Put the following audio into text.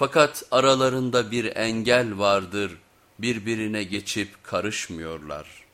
Fakat aralarında bir engel vardır, birbirine geçip karışmıyorlar.''